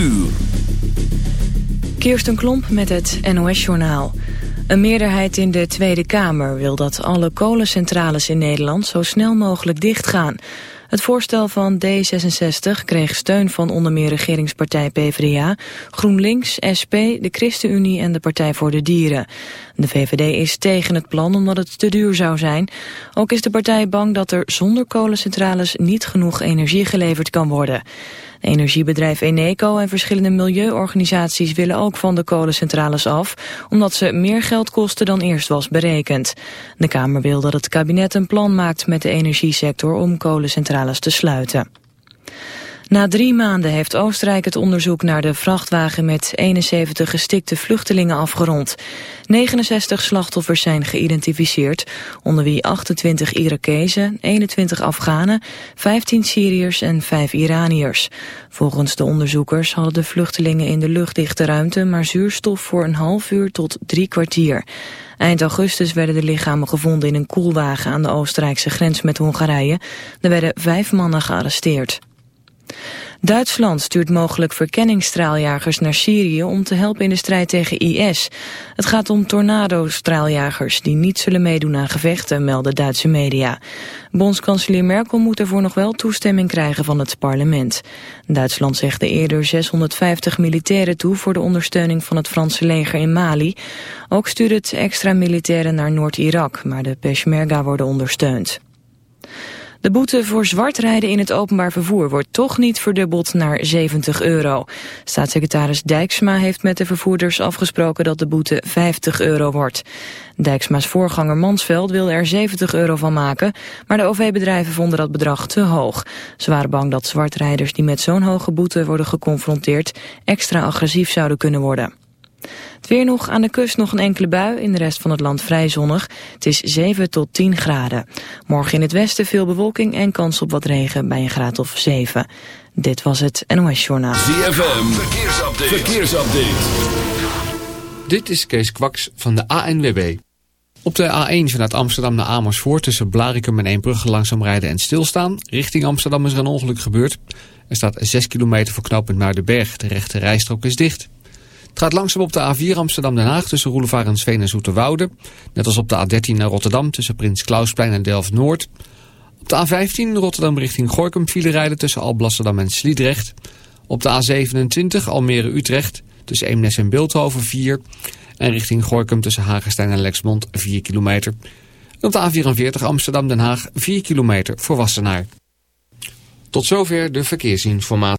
uur. Kirsten Klomp met het NOS-journaal. Een meerderheid in de Tweede Kamer wil dat alle kolencentrales in Nederland zo snel mogelijk dichtgaan. Het voorstel van D66 kreeg steun van onder meer regeringspartij PvdA, GroenLinks, SP, de ChristenUnie en de Partij voor de Dieren. De VVD is tegen het plan omdat het te duur zou zijn. Ook is de partij bang dat er zonder kolencentrales niet genoeg energie geleverd kan worden. Energiebedrijf Eneco en verschillende milieuorganisaties willen ook van de kolencentrales af, omdat ze meer geld kosten dan eerst was berekend. De Kamer wil dat het kabinet een plan maakt met de energiesector om kolencentrales te sluiten. Na drie maanden heeft Oostenrijk het onderzoek naar de vrachtwagen met 71 gestikte vluchtelingen afgerond. 69 slachtoffers zijn geïdentificeerd, onder wie 28 Irakezen, 21 Afghanen, 15 Syriërs en 5 Iraniërs. Volgens de onderzoekers hadden de vluchtelingen in de luchtdichte ruimte maar zuurstof voor een half uur tot drie kwartier. Eind augustus werden de lichamen gevonden in een koelwagen aan de Oostenrijkse grens met Hongarije. Er werden vijf mannen gearresteerd. Duitsland stuurt mogelijk verkenningsstraaljagers naar Syrië om te helpen in de strijd tegen IS. Het gaat om tornado-straaljagers die niet zullen meedoen aan gevechten, melden Duitse media. Bondskanselier Merkel moet ervoor nog wel toestemming krijgen van het parlement. Duitsland zegde eerder 650 militairen toe voor de ondersteuning van het Franse leger in Mali. Ook stuurt het extra militairen naar Noord-Irak, maar de Peshmerga worden ondersteund. De boete voor zwartrijden in het openbaar vervoer wordt toch niet verdubbeld naar 70 euro. Staatssecretaris Dijksma heeft met de vervoerders afgesproken dat de boete 50 euro wordt. Dijksma's voorganger Mansveld wil er 70 euro van maken, maar de OV-bedrijven vonden dat bedrag te hoog. Ze waren bang dat zwartrijders die met zo'n hoge boete worden geconfronteerd extra agressief zouden kunnen worden. Het weer nog aan de kust nog een enkele bui, in de rest van het land vrij zonnig. Het is 7 tot 10 graden. Morgen in het westen veel bewolking en kans op wat regen bij een graad of 7. Dit was het NOS Journaal. ZFM, verkeersupdate. verkeersupdate. Dit is Kees Kwaks van de ANWB. Op de A1 vanuit Amsterdam naar Amersfoort tussen Blarikum en Eembrugge langzaam rijden en stilstaan. Richting Amsterdam is er een ongeluk gebeurd. Er staat 6 kilometer voor knooppunt Muidenberg. De rechte rijstrook is dicht. Het gaat langzaam op de A4 Amsterdam-Den Haag tussen Roelevarensveen en Zoeterwoude. Net als op de A13 naar Rotterdam tussen Prins Klausplein en Delft-Noord. Op de A15 Rotterdam richting Gorkum file rijden tussen Alblasserdam en Sliedrecht. Op de A27 Almere-Utrecht tussen Eemnes en Beeldhoven 4. En richting Gorkum tussen Hagenstein en Lexmond 4 kilometer. En op de A44 Amsterdam-Den Haag 4 kilometer voor Wassenaar. Tot zover de verkeersinformatie.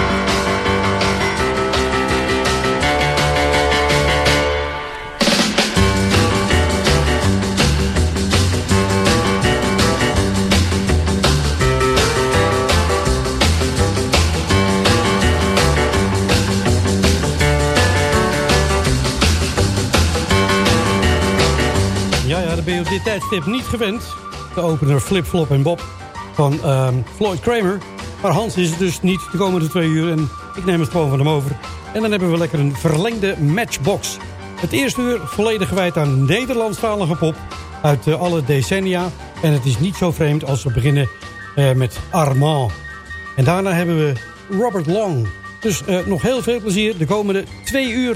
Dit tijdstip niet gewend. De opener Flip Flop en Bob van ehm, Floyd Kramer. Maar Hans is het dus niet de komende twee uur en ik neem het gewoon van hem over. En dan hebben we lekker een verlengde matchbox. Het eerste uur volledig gewijd aan Nederlandstalige pop uit uh, alle decennia. En het is niet zo vreemd als we beginnen uh, met Armand. En daarna hebben we Robert Long Dus uh, nog heel veel plezier de komende twee uur.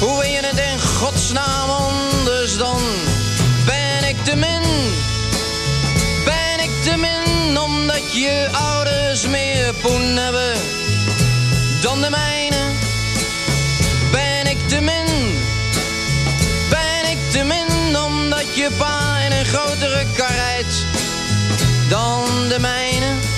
hoe wil je het in godsnaam anders dan? Ben ik te min? Ben ik te min omdat je ouders meer poen hebben dan de mijne? Ben ik te min? Ben ik te min omdat je pa in een grotere kar rijdt dan de mijne?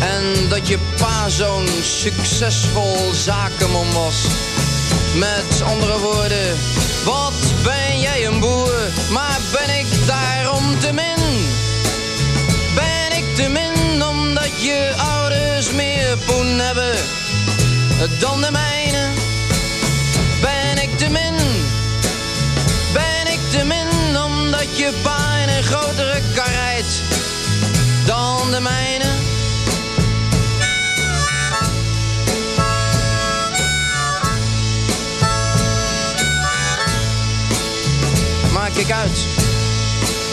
en dat je pa zo'n succesvol zakenman was. Met andere woorden, wat ben jij een boer, maar ben ik daarom te min? Ben ik te min omdat je ouders meer poen hebben dan de mijne?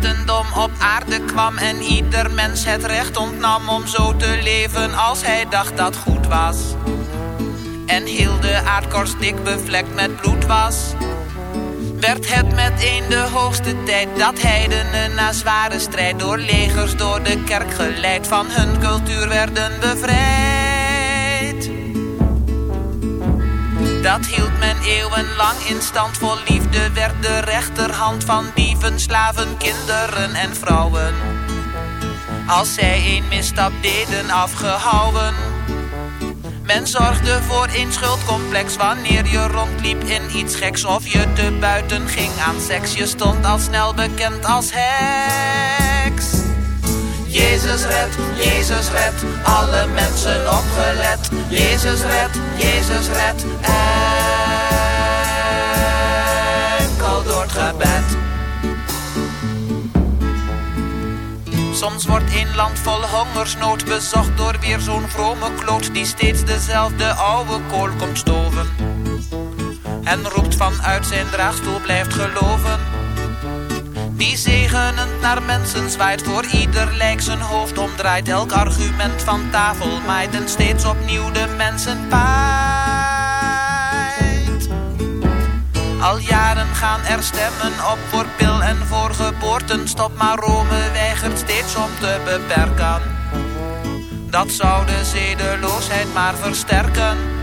Christendom op aarde kwam en ieder mens het recht ontnam om zo te leven als hij dacht dat goed was. En heel de aardkorst dik bevlekt met bloed was. Werd het meteen de hoogste tijd dat heidenen na zware strijd door legers door de kerk geleid van hun cultuur werden bevrijd. Dat hield men eeuwenlang in stand vol liefde werd de rechterhand van dieven, slaven, kinderen en vrouwen. Als zij een misstap deden afgehouden. Men zorgde voor een schuldcomplex wanneer je rondliep in iets geks of je te buiten ging aan seks. Je stond al snel bekend als heks. Jezus red, Jezus red, alle mensen opgelet. Jezus red, Jezus red, enkel door het gebed. Soms wordt een land vol hongersnood bezocht door weer zo'n vrome kloot die steeds dezelfde oude kool komt stoven. En roept vanuit zijn draagstoel blijft geloven. Die zegenend naar mensen zwaait, voor ieder lijk zijn hoofd omdraait. Elk argument van tafel maait en steeds opnieuw de mensen paait. Al jaren gaan er stemmen op voor pil en voor geboortenstop, maar Rome weigert steeds om te beperken. Dat zou de zedeloosheid maar versterken.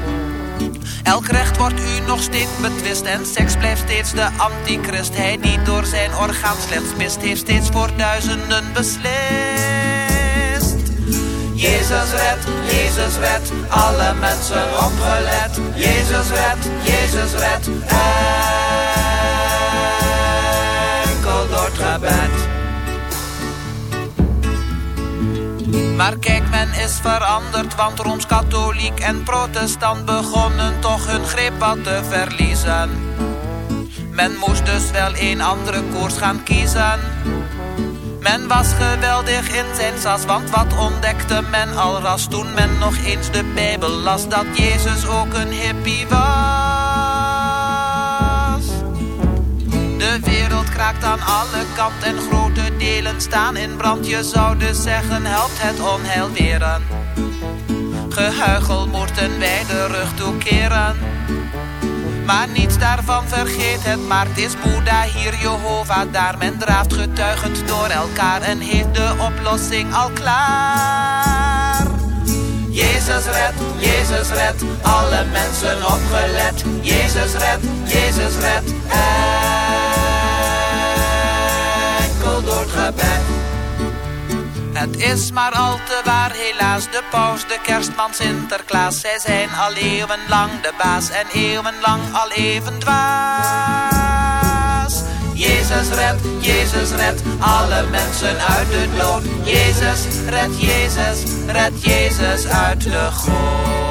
Elk recht wordt u nog steeds betwist en seks blijft steeds de antichrist. Hij die door zijn orgaan slechts mist, heeft steeds voor duizenden beslist. Jezus red, Jezus red, alle mensen opgelet. Jezus red, Jezus red, enkel door het gebed. Maar kijk, men is veranderd, want Rooms-Katholiek en Protestant begonnen toch hun greep wat te verliezen. Men moest dus wel een andere koers gaan kiezen. Men was geweldig in zijn sas, want wat ontdekte men al ras toen men nog eens de Bijbel las, dat Jezus ook een hippie was. De wereld kraakt aan alle kanten en grote delen staan in brand. Je zou dus zeggen, helpt het onheil weren. Gehuichel moeten wij de rug toekeren. Maar niets daarvan vergeet het, maar het is Boeddha hier Jehovah daar. Men draaft getuigend door elkaar en heeft de oplossing al klaar. Jezus red, Jezus red, alle mensen opgelet. Jezus red, Jezus red, enkel Het is maar al te waar, helaas, de paus, de kerstman, Sinterklaas. Zij zijn al eeuwenlang de baas en eeuwenlang al even dwaas. Jezus red, Jezus red, alle mensen uit de dood. Jezus red, Jezus, red Jezus uit de goot.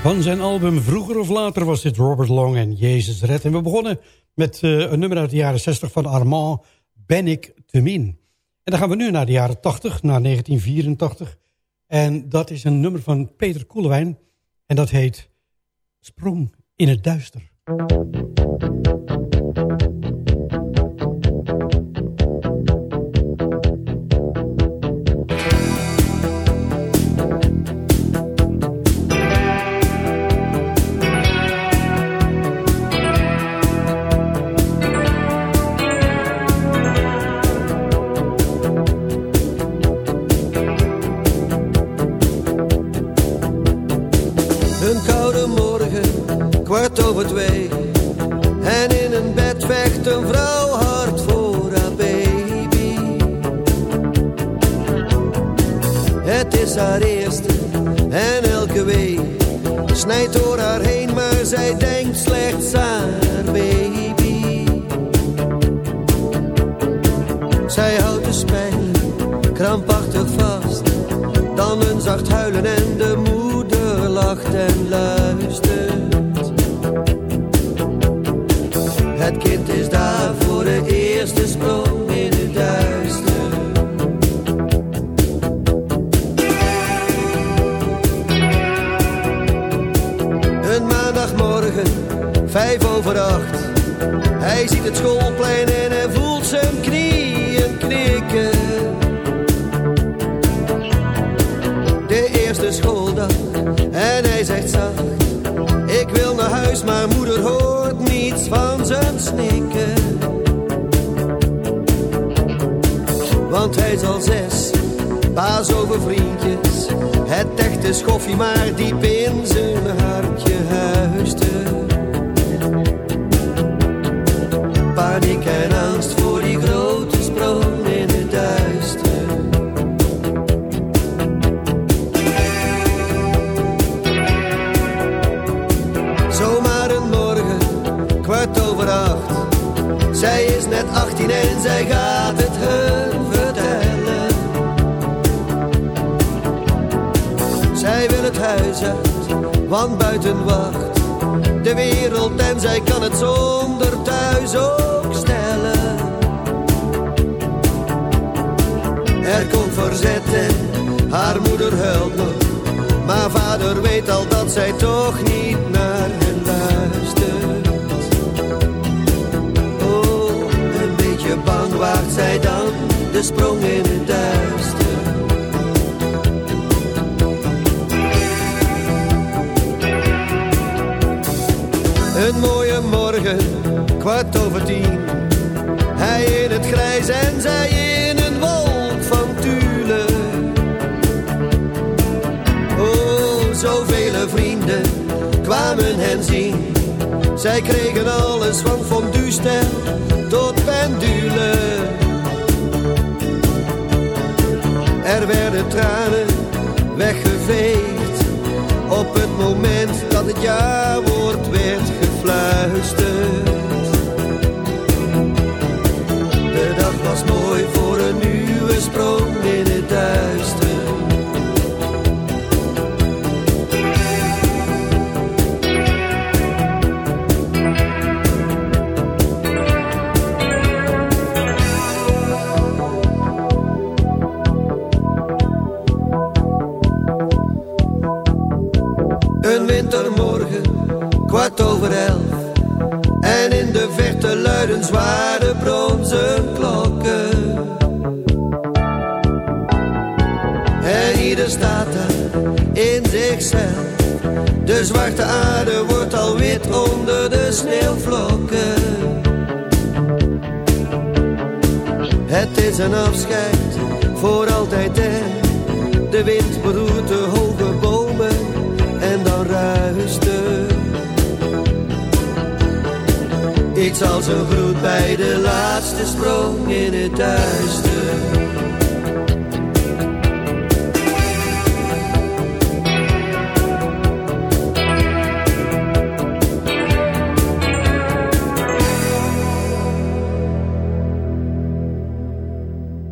Van zijn album Vroeger of Later was dit Robert Long en Jezus Red. En we begonnen met eh, een nummer uit de jaren 60 van Armand, Ben ik te min. En dan gaan we nu naar de jaren 80, naar 1984. En dat is een nummer van Peter Koelewijn. En dat heet Sprong in het Duister. Kwart over twee. En in een bed vecht een vrouw hard voor haar baby. Het is haar eerste en elke week snijdt door haar heen, maar zij denkt slechts aan baby. Zij houdt de spijlen krampachtig vast, dan een zacht huilen en de moeder lacht en luistert. Hij ziet het schoolplein en hij voelt zijn knieën knikken. De eerste schooldag en hij zegt zacht. Ik wil naar huis, maar moeder hoort niets van zijn snikken. Want hij is al zes, baas over vriendjes. Het echte schoffie maar diep in zijn hartje huiste. Paniek en angst voor die grote sprong in het duister. Zomaar een morgen, kwart over acht. Zij is net 18 en zij gaat het hun vertellen. Zij wil het huis uit, want buiten wacht de wereld en zij kan het zonder thuis ook stellen. Er komt verzet en haar moeder huilt nog. Maar vader weet al dat zij toch niet naar hen luistert. Oh, een beetje bang waagt zij dan de sprong in Zij kregen alles van fondue-stijl tot pendule. Er werden tranen weggeveegd op het moment dat het ja-woord werd gefluisterd. Luiden zware bronzen klokken. En ieder staat daar in zichzelf. De zwarte aarde wordt al wit onder de sneeuwvlokken. Het is een afscheid voor altijd en de wind beroert laatste sprong in het.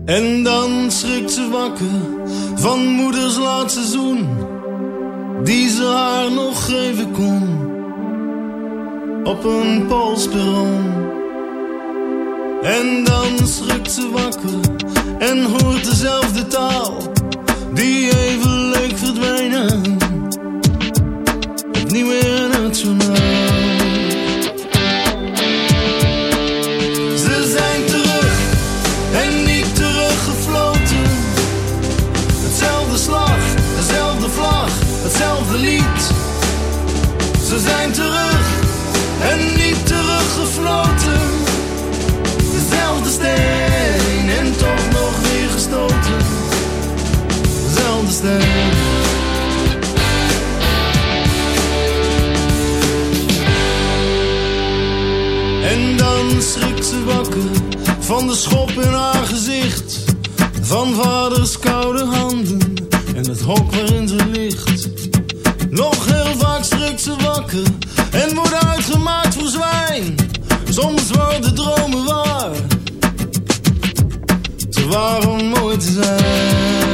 En dan schrikt ze wakker van moeders laatste zoen, die ze haar nog geven kon op een polsperron. En dan schrikt ze wakker en hoort dezelfde taal, die even leuk verdwijnen, het journaal. Ze zijn terug en niet teruggefloten. Hetzelfde slag, dezelfde vlag, hetzelfde lied. Ze zijn terug en niet teruggefloten. Ze van de schop in haar gezicht. Van vaders koude handen en het hok waarin ze ligt. Nog heel vaak schrikt ze wakker en wordt uitgemaakt voor zwijn. Soms worden dromen waar, te waar om mooi te zijn.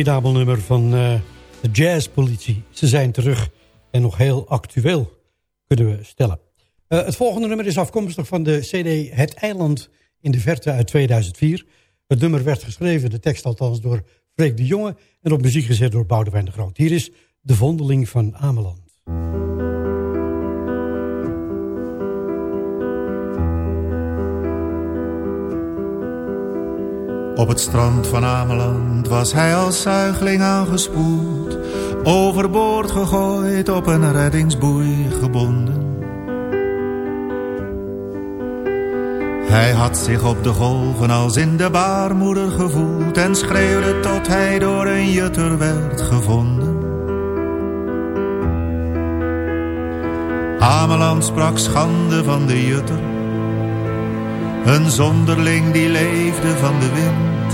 Formidabel nummer van uh, de jazzpolitie. Ze zijn terug en nog heel actueel, kunnen we stellen. Uh, het volgende nummer is afkomstig van de cd Het Eiland in de Verte uit 2004. Het nummer werd geschreven, de tekst althans, door Freek de Jonge... en op muziek gezet door Boudewijn de Groot. Hier is De Vondeling van Ameland. Op het strand van Ameland was hij als zuigeling aangespoeld. Overboord gegooid, op een reddingsboei gebonden. Hij had zich op de golven als in de baarmoeder gevoeld En schreeuwde tot hij door een jutter werd gevonden Ameland sprak schande van de jutter Een zonderling die leefde van de wind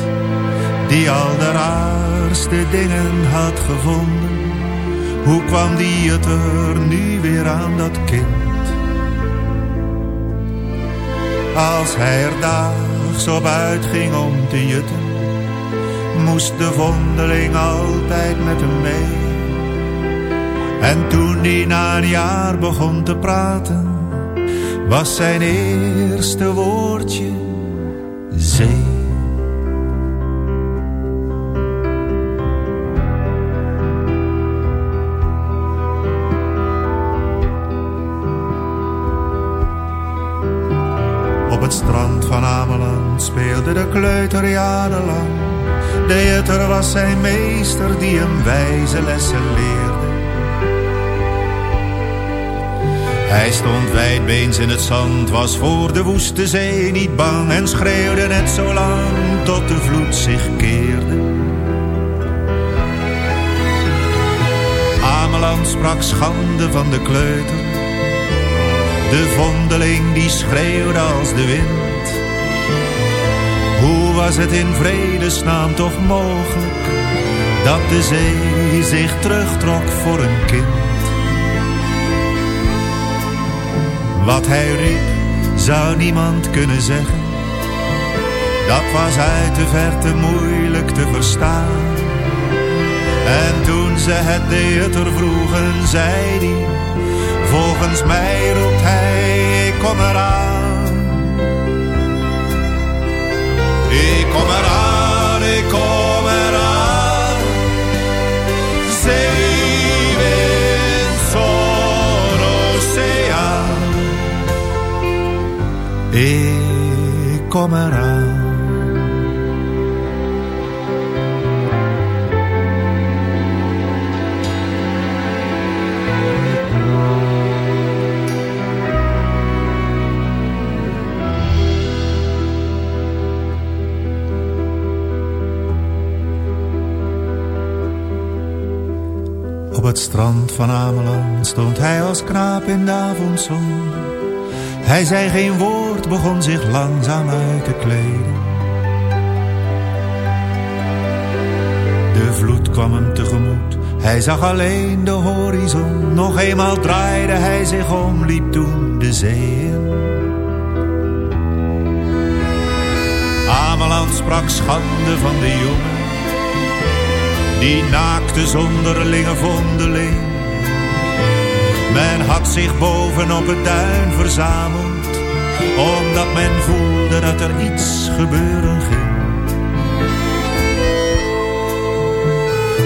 Die al de raarste dingen had gevonden Hoe kwam die jutter nu weer aan dat kind Als hij er daags op uitging om te jutten, moest de vondeling altijd met hem mee. En toen hij na een jaar begon te praten, was zijn eerste woordje zee. speelde de kleuter jarenlang. De jutter was zijn meester die hem wijze lessen leerde. Hij stond wijdbeens in het zand, was voor de woeste zee niet bang en schreeuwde net zo lang tot de vloed zich keerde. Ameland sprak schande van de kleuter, de vondeling die schreeuwde als de wind was het in vredesnaam toch mogelijk dat de zee zich terugtrok voor een kind? Wat hij riep zou niemand kunnen zeggen. Dat was uit de verte moeilijk te verstaan. En toen ze het jutter vroegen, zei hij... Volgens mij roept hij, ik kom eraan. Ik kom eraan, ik kom eraan. Kom eraan. het strand van Ameland stond hij als knaap in de avondzon. Hij zei geen woord, begon zich langzaam uit te kleden. De vloed kwam hem tegemoet, hij zag alleen de horizon. Nog eenmaal draaide hij zich om, liep toen de zee in. Ameland sprak schande van de jongen die naakte zonderlinge vondeling. Men had zich bovenop het duin verzameld, omdat men voelde dat er iets gebeuren ging.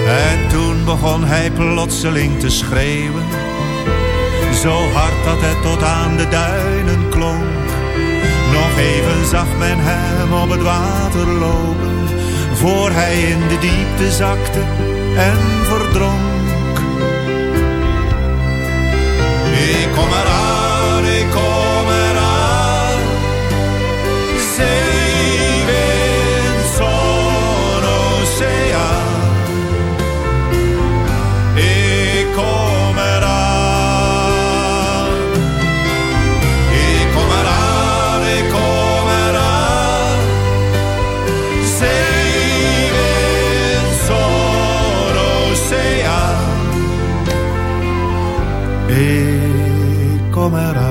En toen begon hij plotseling te schreeuwen, zo hard dat het tot aan de duinen klonk. Nog even zag men hem op het water lopen voor hij in de diepte zakte en verdronk. Ik kom Ik kom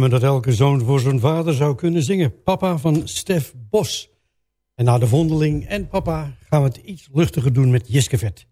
Nummer dat elke zoon voor zijn vader zou kunnen zingen. Papa van Stef Bos. En na de vondeling en papa gaan we het iets luchtiger doen met Jiske Vet.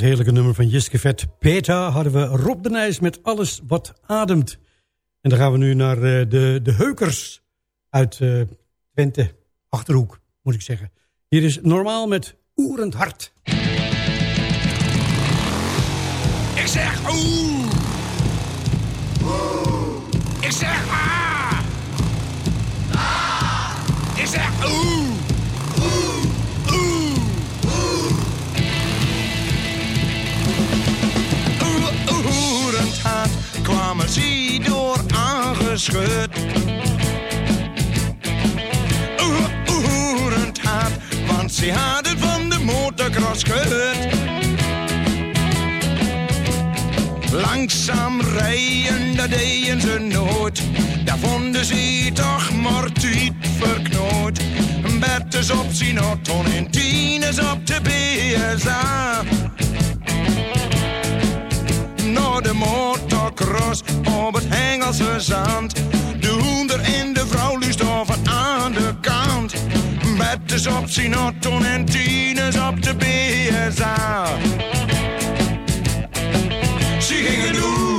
Het heerlijke nummer van Jiske Vet Peta hadden we Rob de Nijs met Alles Wat Ademt. En dan gaan we nu naar eh, de, de Heukers uit eh, Twente, Achterhoek moet ik zeggen. Hier is Normaal met Oerend Hart. Ik zeg oeh. Ik zeg ah. Ik zeg. Oeh. Kwamen ze door aangeschud. Oerend hart, want ze hadden van de motocross gehoord. Langzaam rijden, dat deden ze nooit. Daar vonden ze toch maar verknoot. Bertus op zijn auto en Tines op de BSA. De motocross op het Hengelse zand. De hoender en de vrouw lust over aan de kant. Bertus op zijn auto en Tines op de BSA. Ze gingen doen.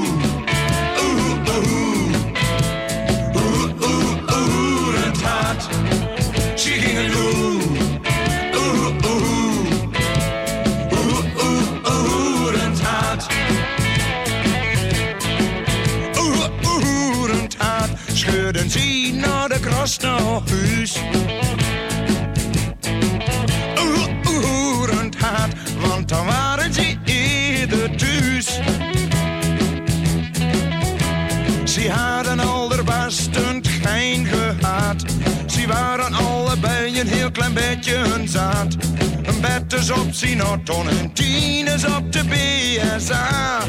see no Tonantine op de BSA.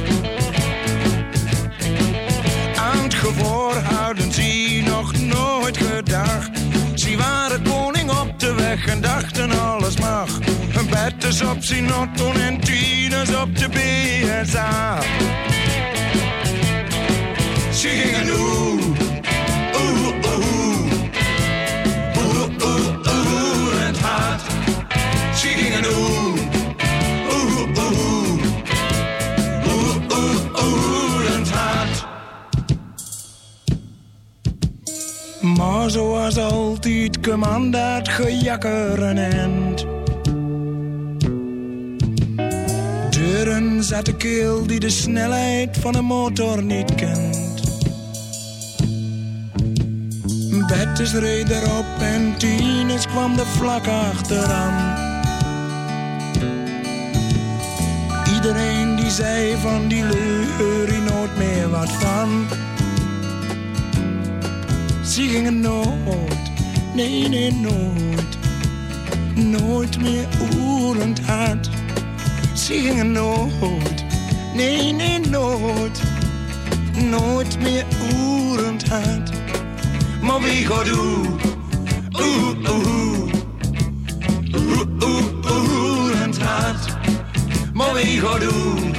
Aan het gevoor houden ze nog nooit gedacht. Ze waren koning op de weg en dachten alles mag. Een bed is op Sinaton en tien op de BSA. Ze gingen nu. nooit dat gejakker een. Deuren zat de keel die de snelheid van een motor niet kent. Bettes reed erop en Tines kwam de vlak achteraan. Iedereen die zei van die leur, nooit meer wat van. Ze gingen nooit nee, nee, nooit. Nooit meer oerend je Zingen nooit, nee, nee, nooit. Nooit meer oerend hart. Maar wie gaat oeh, oeh, oeh. Oeh, oeh, oerend hard. Maar wie gaat oeh.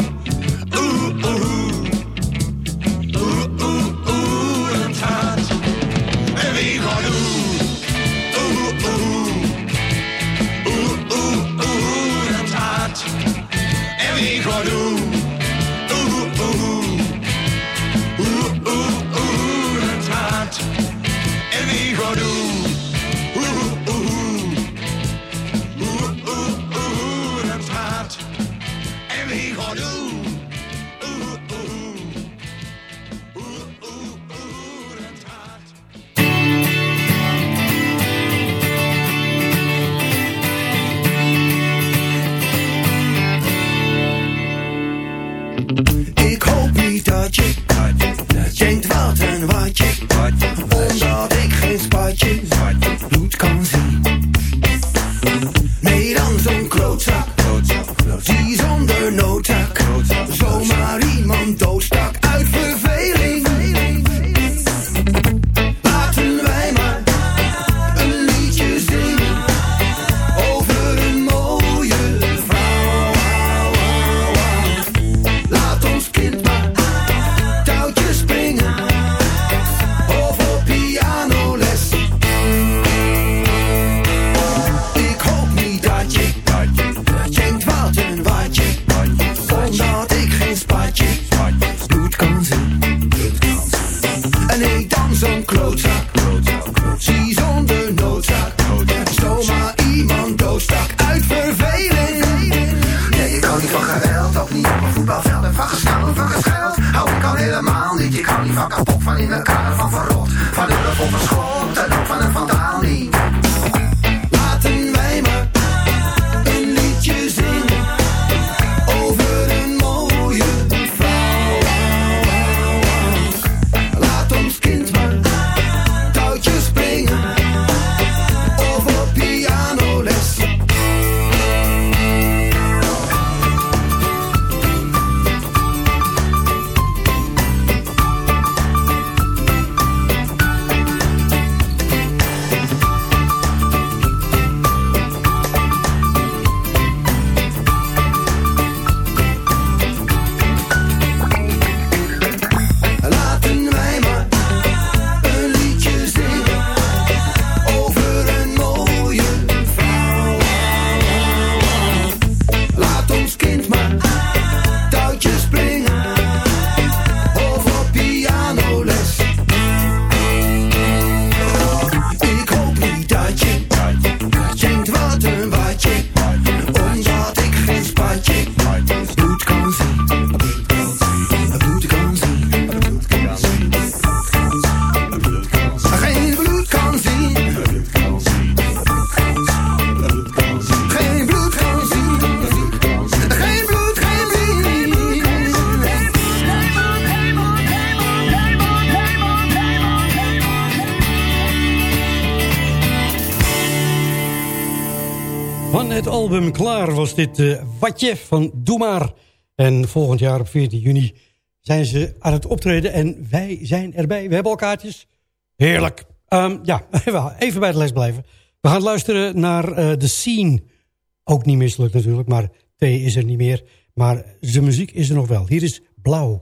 Van het album Klaar was dit uh, Watje van Doe Maar. En volgend jaar op 14 juni zijn ze aan het optreden en wij zijn erbij. We hebben al kaartjes. Heerlijk. Um, ja, even bij de les blijven. We gaan luisteren naar uh, The Scene. Ook niet misselijk natuurlijk, maar T is er niet meer. Maar zijn muziek is er nog wel. Hier is Blauw.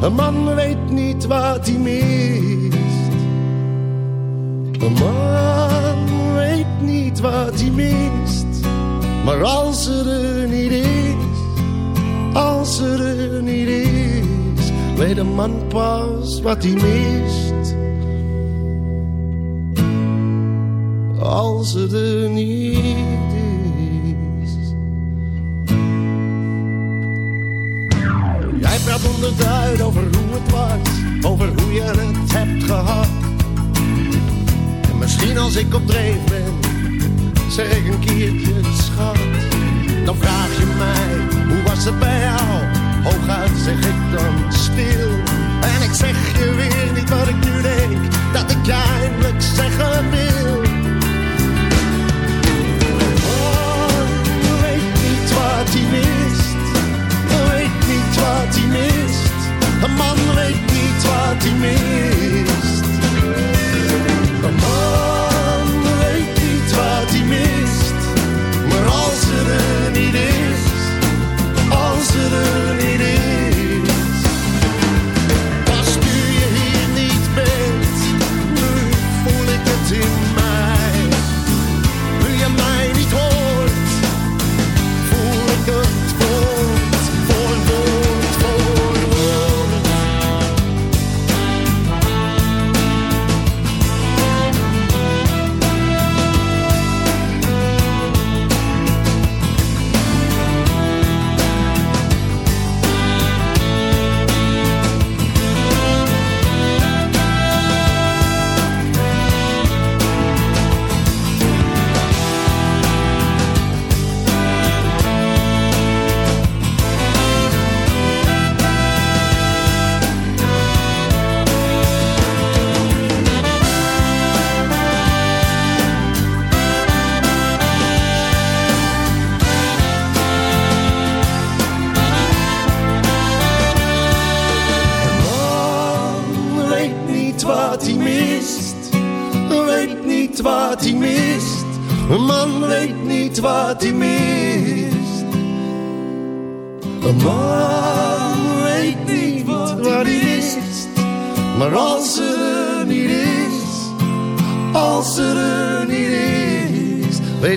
Een man weet niet wat hij mist. Een man weet niet wat hij mist. Maar als ze er niet is, als ze er niet is, weet een man pas wat hij mist. Als ze er niet is. Praat onderduid over hoe het was, over hoe je het hebt gehad. En misschien als ik op dreef ben, zeg ik een keertje schat. Dan vraag je mij, hoe was het bij jou? Hooguit zeg ik dan stil. En ik zeg je weer niet wat ik nu denk, dat ik je eindelijk zeggen wil. Oh, weet niet wat hij niet wat mist. Een man weet niet wat hij mist. Een man weet niet wat hij mist. Maar als er er niet is, als er er niet is.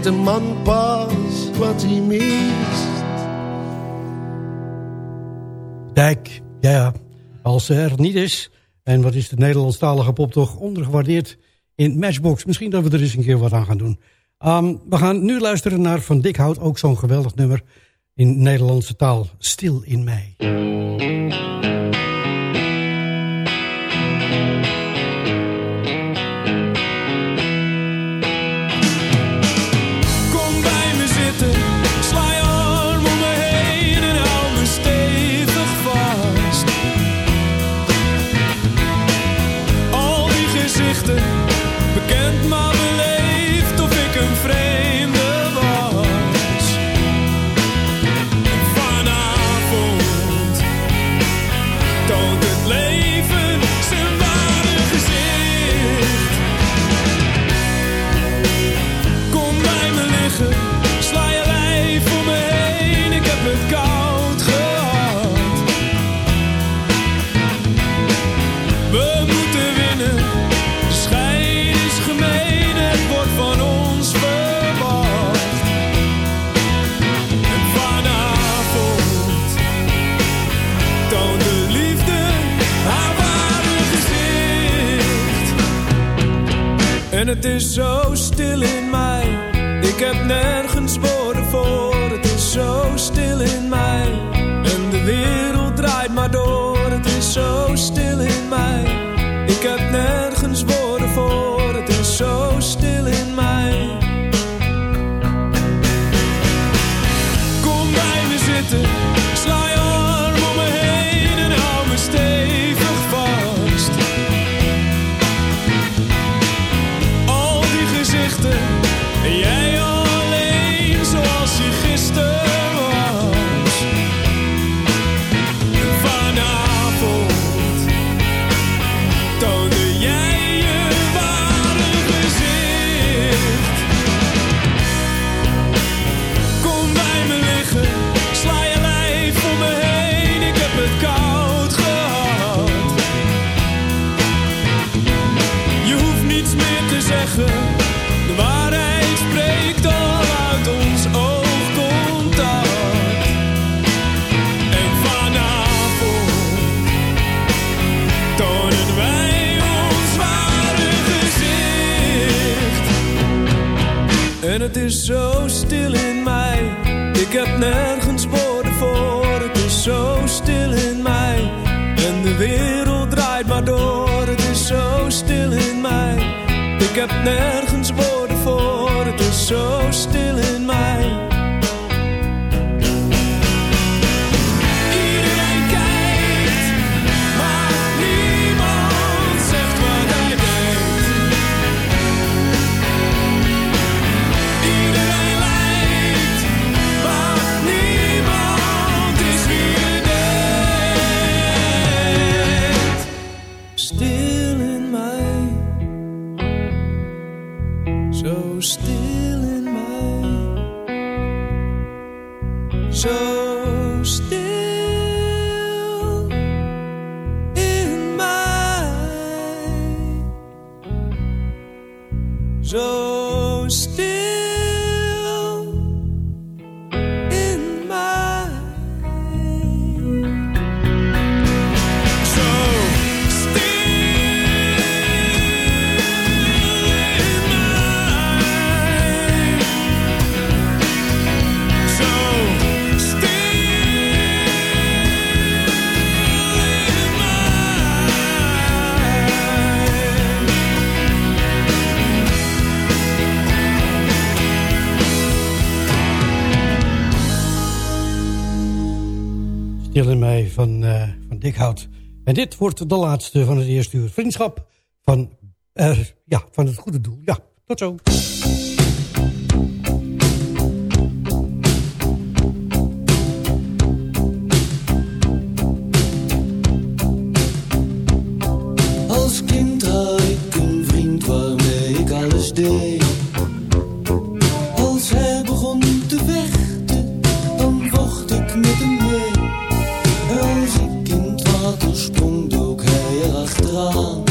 Weet een man pas wat hij mist. Kijk, ja, ja, als ze er niet is... en wat is de Nederlandstalige pop toch ondergewaardeerd in Matchbox. Misschien dat we er eens een keer wat aan gaan doen. Ehm, we gaan nu luisteren naar Van Dikhout, ook zo'n geweldig nummer... in Nederlandse taal, Stil in mij. Het is zo stil in mij. Ik heb nergens woorden voor. heb nergens En dit wordt de laatste van het eerste uur. Vriendschap van, uh, ja, van het goede doel. Ja, tot zo. Als kind had ik een vriend waarmee ik alles deed. sprung, dog, hey, dran.